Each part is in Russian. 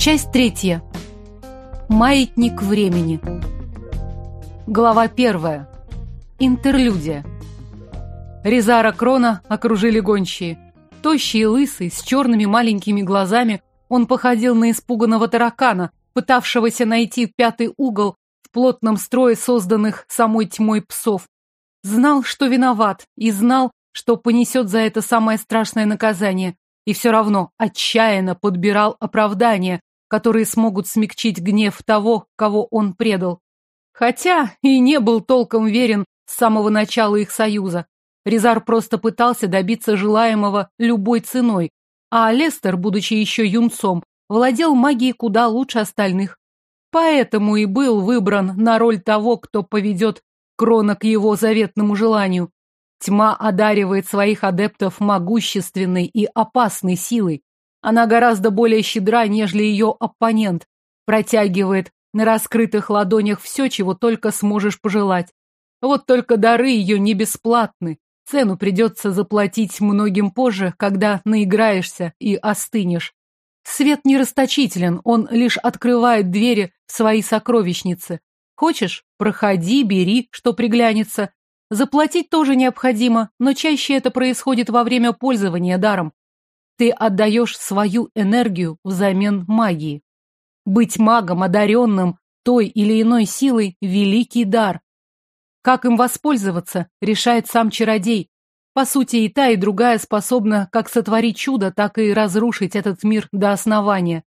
Часть третья. Маятник времени. Глава первая. Интерлюдия. Резара Крона окружили гончие. Тощий и лысый, с черными маленькими глазами, он походил на испуганного таракана, пытавшегося найти пятый угол в плотном строе созданных самой тьмой псов. Знал, что виноват, и знал, что понесет за это самое страшное наказание, и все равно отчаянно подбирал оправдания, которые смогут смягчить гнев того, кого он предал. Хотя и не был толком верен с самого начала их союза. Резар просто пытался добиться желаемого любой ценой, а Лестер, будучи еще юнцом, владел магией куда лучше остальных. Поэтому и был выбран на роль того, кто поведет Крона к его заветному желанию. Тьма одаривает своих адептов могущественной и опасной силой, она гораздо более щедра, нежели ее оппонент. Протягивает на раскрытых ладонях все, чего только сможешь пожелать. Вот только дары ее не бесплатны. Цену придется заплатить многим позже, когда наиграешься и остынешь. Свет не расточителен, он лишь открывает двери в свои сокровищницы. Хочешь? Проходи, бери, что приглянется. Заплатить тоже необходимо, но чаще это происходит во время пользования даром. Ты отдаешь свою энергию взамен магии. Быть магом, одаренным той или иной силой – великий дар. Как им воспользоваться, решает сам чародей. По сути, и та, и другая способна как сотворить чудо, так и разрушить этот мир до основания.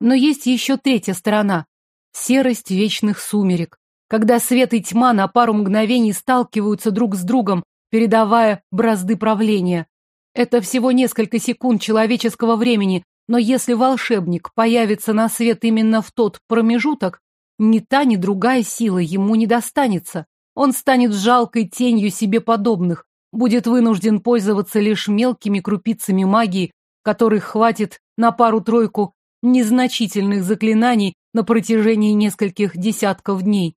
Но есть еще третья сторона – серость вечных сумерек, когда свет и тьма на пару мгновений сталкиваются друг с другом, передавая бразды правления. Это всего несколько секунд человеческого времени, но если волшебник появится на свет именно в тот промежуток, ни та, ни другая сила ему не достанется. Он станет жалкой тенью себе подобных, будет вынужден пользоваться лишь мелкими крупицами магии, которых хватит на пару-тройку незначительных заклинаний на протяжении нескольких десятков дней.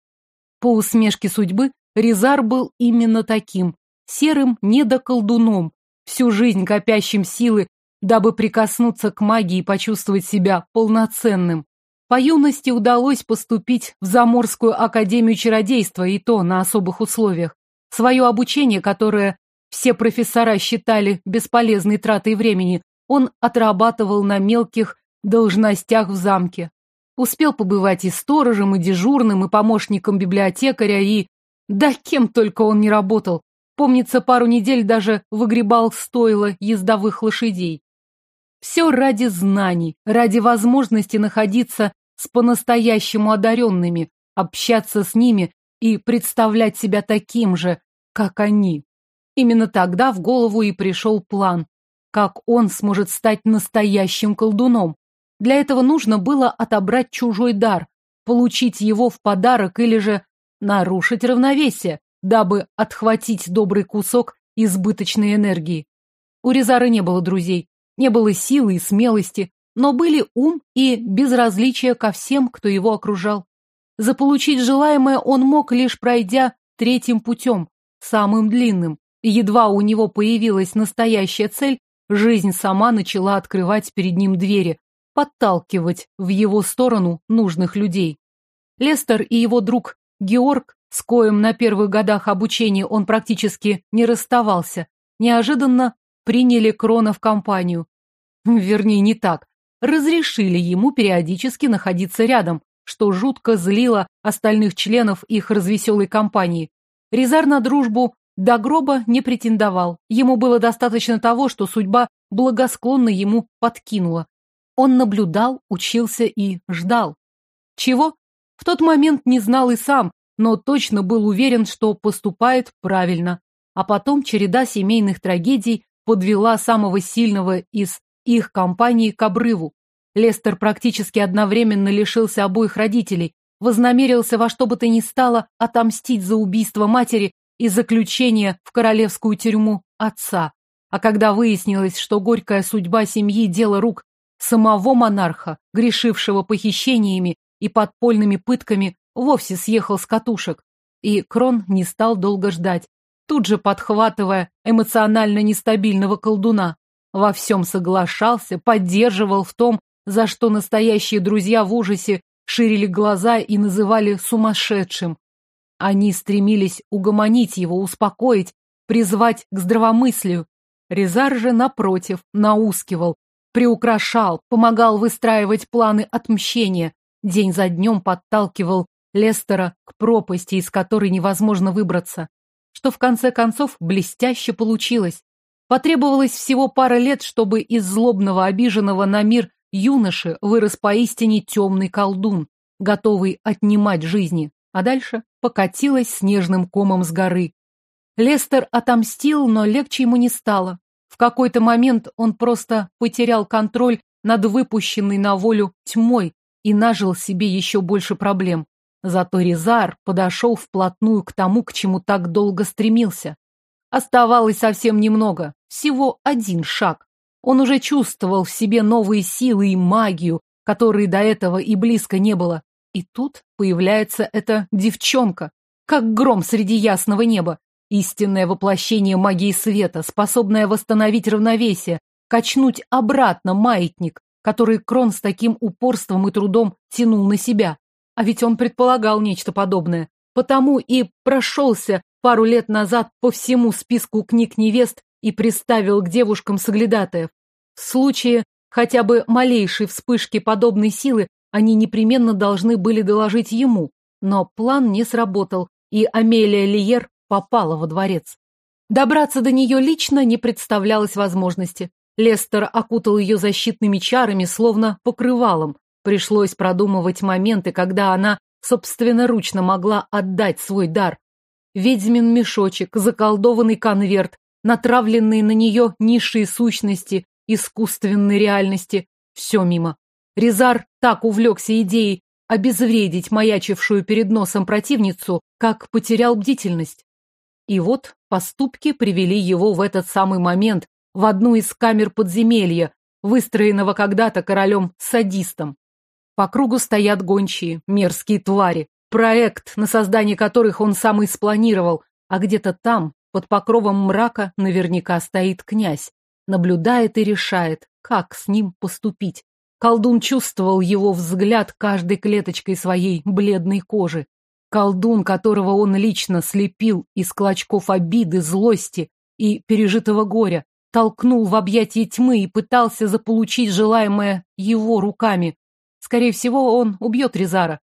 По усмешке судьбы, Ризар был именно таким, серым недоколдуном, всю жизнь копящим силы, дабы прикоснуться к магии и почувствовать себя полноценным. По юности удалось поступить в Заморскую академию чародейства, и то на особых условиях. Свое обучение, которое все профессора считали бесполезной тратой времени, он отрабатывал на мелких должностях в замке. Успел побывать и сторожем, и дежурным, и помощником библиотекаря, и... Да кем только он не работал. Помнится, пару недель даже выгребал стойло ездовых лошадей. Все ради знаний, ради возможности находиться с по-настоящему одаренными, общаться с ними и представлять себя таким же, как они. Именно тогда в голову и пришел план, как он сможет стать настоящим колдуном. Для этого нужно было отобрать чужой дар, получить его в подарок или же нарушить равновесие, дабы отхватить добрый кусок избыточной энергии. У Резары не было друзей, не было силы и смелости, но были ум и безразличие ко всем, кто его окружал. Заполучить желаемое он мог, лишь пройдя третьим путем, самым длинным. едва у него появилась настоящая цель, жизнь сама начала открывать перед ним двери, подталкивать в его сторону нужных людей. Лестер и его друг Георг с коем на первых годах обучения он практически не расставался, неожиданно приняли Крона в компанию. Вернее, не так. Разрешили ему периодически находиться рядом, что жутко злило остальных членов их развеселой компании. Резар на дружбу до гроба не претендовал. Ему было достаточно того, что судьба благосклонно ему подкинула. Он наблюдал, учился и ждал. Чего? В тот момент не знал и сам, но точно был уверен, что поступает правильно. А потом череда семейных трагедий подвела самого сильного из их компании к обрыву. Лестер практически одновременно лишился обоих родителей, вознамерился во что бы то ни стало отомстить за убийство матери и заключение в королевскую тюрьму отца. А когда выяснилось, что горькая судьба семьи – дело рук самого монарха, грешившего похищениями и подпольными пытками, вовсе съехал с катушек. и Крон не стал долго ждать, тут же подхватывая эмоционально нестабильного колдуна. Во всем соглашался, поддерживал в том, за что настоящие друзья в ужасе ширили глаза и называли сумасшедшим. Они стремились угомонить его, успокоить, призвать к здравомыслию. Резар же, напротив, наускивал, приукрашал, помогал выстраивать планы отмщения, день за днем подталкивал Лестера к пропасти, из которой невозможно выбраться. Что в конце концов блестяще получилось. Потребовалось всего пара лет, чтобы из злобного, обиженного на мир юноши вырос поистине темный колдун, готовый отнимать жизни, а дальше покатилась снежным комом с горы. Лестер отомстил, но легче ему не стало. В какой-то момент он просто потерял контроль над выпущенной на волю тьмой и нажил себе еще больше проблем. Зато Резар подошел вплотную к тому, к чему так долго стремился. Оставалось совсем немного, всего один шаг. Он уже чувствовал в себе новые силы и магию, которой до этого и близко не было. И тут появляется эта девчонка, как гром среди ясного неба. Истинное воплощение магии света, способное восстановить равновесие, качнуть обратно маятник, который Крон с таким упорством и трудом тянул на себя. А ведь он предполагал нечто подобное. Потому и прошелся пару лет назад по всему списку книг невест и приставил к девушкам соглядатаев. В случае хотя бы малейшей вспышки подобной силы они непременно должны были доложить ему. Но план не сработал, и Амелия Лиер попала во дворец. Добраться до нее лично не представлялось возможности. Лестер окутал ее защитными чарами, словно покрывалом. Пришлось продумывать моменты, когда она собственноручно могла отдать свой дар. Ведьмин мешочек, заколдованный конверт, натравленные на нее низшие сущности, искусственной реальности. Все мимо. Резар так увлекся идеей обезвредить маячившую перед носом противницу, как потерял бдительность. И вот поступки привели его в этот самый момент в одну из камер подземелья, выстроенного когда-то королем-садистом. По кругу стоят гончие, мерзкие твари, проект, на создание которых он сам и спланировал, а где-то там, под покровом мрака, наверняка стоит князь, наблюдает и решает, как с ним поступить. Колдун чувствовал его взгляд каждой клеточкой своей бледной кожи, Колдун, которого он лично слепил из клочков обиды, злости и пережитого горя, толкнул в объятия тьмы и пытался заполучить желаемое его руками. Скорее всего, он убьет Резара,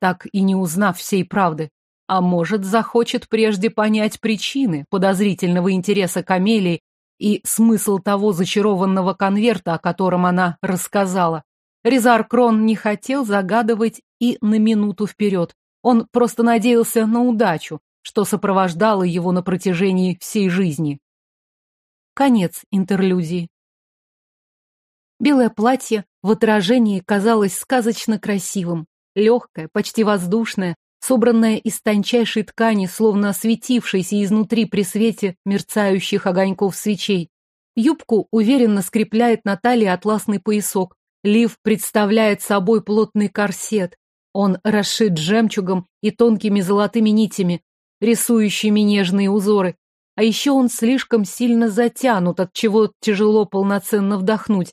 так и не узнав всей правды. А может, захочет прежде понять причины подозрительного интереса Камелии и смысл того зачарованного конверта, о котором она рассказала. Резар Крон не хотел загадывать и на минуту вперед. Он просто надеялся на удачу, что сопровождало его на протяжении всей жизни. Конец интерлюдии. Белое платье в отражении казалось сказочно красивым. Легкое, почти воздушное, собранное из тончайшей ткани, словно осветившейся изнутри при свете мерцающих огоньков свечей. Юбку уверенно скрепляет на талии атласный поясок. Лиф представляет собой плотный корсет, он расшит жемчугом и тонкими золотыми нитями, рисующими нежные узоры. А еще он слишком сильно затянут, от чего тяжело полноценно вдохнуть.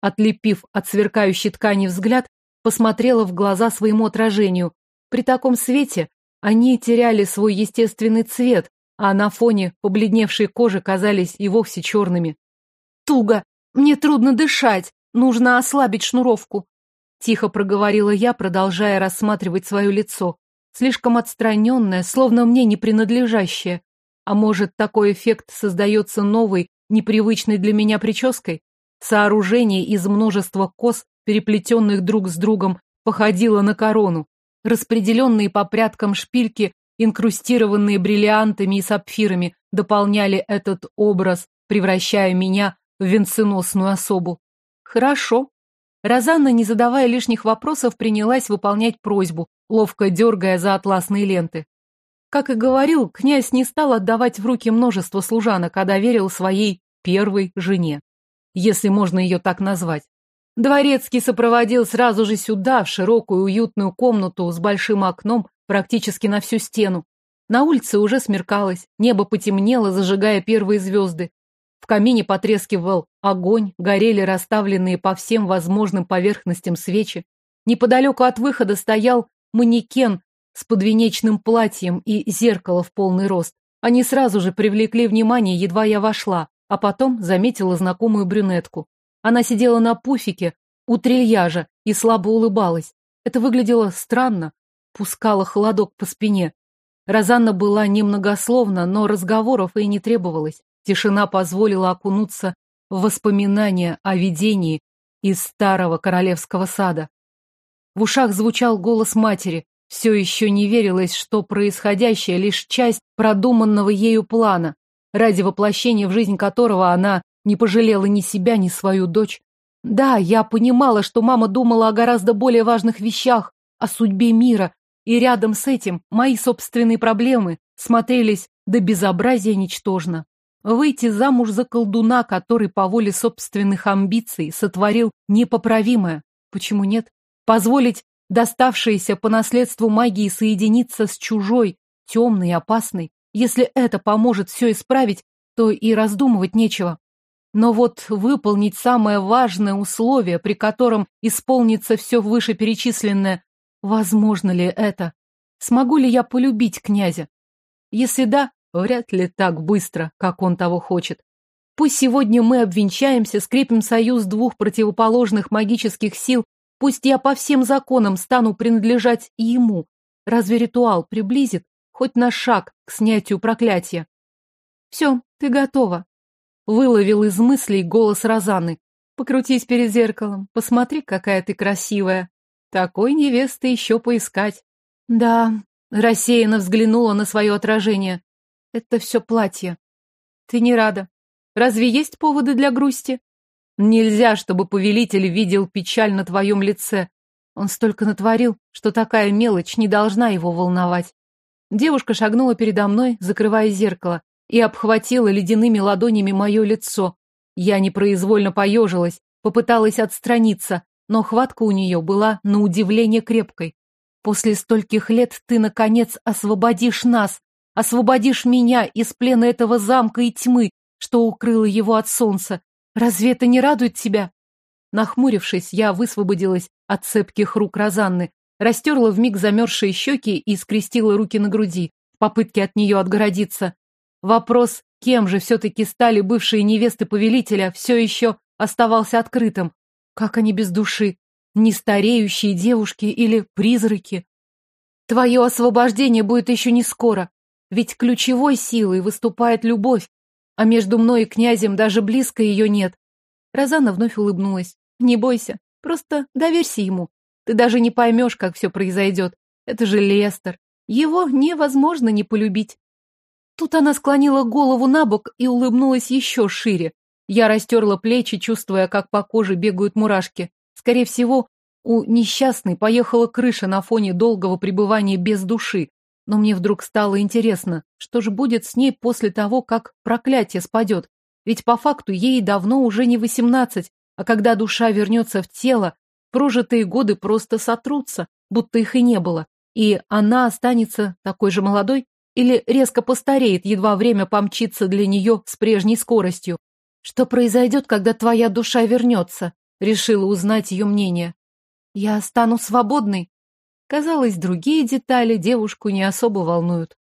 Отлепив от сверкающей ткани взгляд, посмотрела в глаза своему отражению. При таком свете они теряли свой естественный цвет, а на фоне побледневшей кожи казались и вовсе черными. «Туго! Мне трудно дышать! Нужно ослабить шнуровку!» Тихо проговорила я, продолжая рассматривать свое лицо. Слишком отстраненное, словно мне не принадлежащее. А может, такой эффект создается новой, непривычной для меня прической? Сооружение из множества кос, переплетенных друг с другом, походило на корону. Распределенные по прядкам шпильки, инкрустированные бриллиантами и сапфирами, дополняли этот образ, превращая меня в венценосную особу. Хорошо, Розанна, не задавая лишних вопросов, принялась выполнять просьбу, ловко дергая за атласные ленты. Как и говорил, князь не стал отдавать в руки множество служанок, а доверил своей первой жене, если можно ее так назвать. Дворецкий сопроводил сразу же сюда, в широкую уютную комнату с большим окном практически на всю стену. На улице уже смеркалось, небо потемнело, зажигая первые звезды. Камине потрескивал огонь, горели расставленные по всем возможным поверхностям свечи. Неподалеку от выхода стоял манекен с подвенечным платьем и зеркало в полный рост. Они сразу же привлекли внимание, едва я вошла, а потом заметила знакомую брюнетку. Она сидела на пуфике у трильяжа и слабо улыбалась. Это выглядело странно, пускало холодок по спине. Розанна была немногословна, но разговоров и не требовалось. Тишина позволила окунуться в воспоминания о видении из старого королевского сада. В ушах звучал голос матери. Все еще не верилось, что происходящее лишь часть продуманного ею плана, ради воплощения в жизнь которого она не пожалела ни себя, ни свою дочь. Да, я понимала, что мама думала о гораздо более важных вещах, о судьбе мира, и рядом с этим мои собственные проблемы смотрелись до безобразия ничтожно. Выйти замуж за колдуна, который по воле собственных амбиций сотворил непоправимое. Почему нет? Позволить доставшейся по наследству магии соединиться с чужой, темной и опасной. Если это поможет все исправить, то и раздумывать нечего. Но вот выполнить самое важное условие, при котором исполнится все вышеперечисленное, возможно ли это? Смогу ли я полюбить князя? Если да, Вряд ли так быстро, как он того хочет. Пусть сегодня мы обвенчаемся, скрепим союз двух противоположных магических сил, пусть я по всем законам стану принадлежать ему. Разве ритуал приблизит хоть на шаг к снятию проклятия? Все, ты готова. Выловил из мыслей голос Розаны. Покрутись перед зеркалом, посмотри, какая ты красивая. Такой невесты еще поискать. Да, рассеянно взглянула на свое отражение. Это все платье. Ты не рада. Разве есть поводы для грусти? Нельзя, чтобы повелитель видел печаль на твоем лице. Он столько натворил, что такая мелочь не должна его волновать. Девушка шагнула передо мной, закрывая зеркало, и обхватила ледяными ладонями мое лицо. Я непроизвольно поежилась, попыталась отстраниться, но хватка у нее была на удивление крепкой. После стольких лет ты, наконец, освободишь нас, освободишь меня из плена этого замка и тьмы, что укрыло его от солнца. Разве это не радует тебя? Нахмурившись, я высвободилась от цепких рук Розанны, растерла вмиг замерзшие щеки и скрестила руки на груди, в попытке от нее отгородиться. Вопрос, кем же все-таки стали бывшие невесты повелителя, все еще оставался открытым. Как они без души? Не стареющие девушки или призраки? Твое освобождение будет еще не скоро. Ведь ключевой силой выступает любовь, а между мной и князем даже близко ее нет. Розанна вновь улыбнулась. Не бойся, просто доверься ему. Ты даже не поймешь, как все произойдет. Это же Лестер. Его невозможно не полюбить. Тут она склонила голову на бок и улыбнулась еще шире. Я растерла плечи, чувствуя, как по коже бегают мурашки. Скорее всего, у несчастной поехала крыша на фоне долгого пребывания без души, но мне вдруг стало интересно, что же будет с ней после того, как проклятие спадет. Ведь по факту ей давно уже не восемнадцать, а когда душа вернется в тело, прожитые годы просто сотрутся, будто их и не было. И она останется такой же молодой или резко постареет, едва время помчится для нее с прежней скоростью. Что произойдет, когда твоя душа вернется? Решила узнать ее мнение. Я стану свободной, Казалось, другие детали девушку не особо волнуют.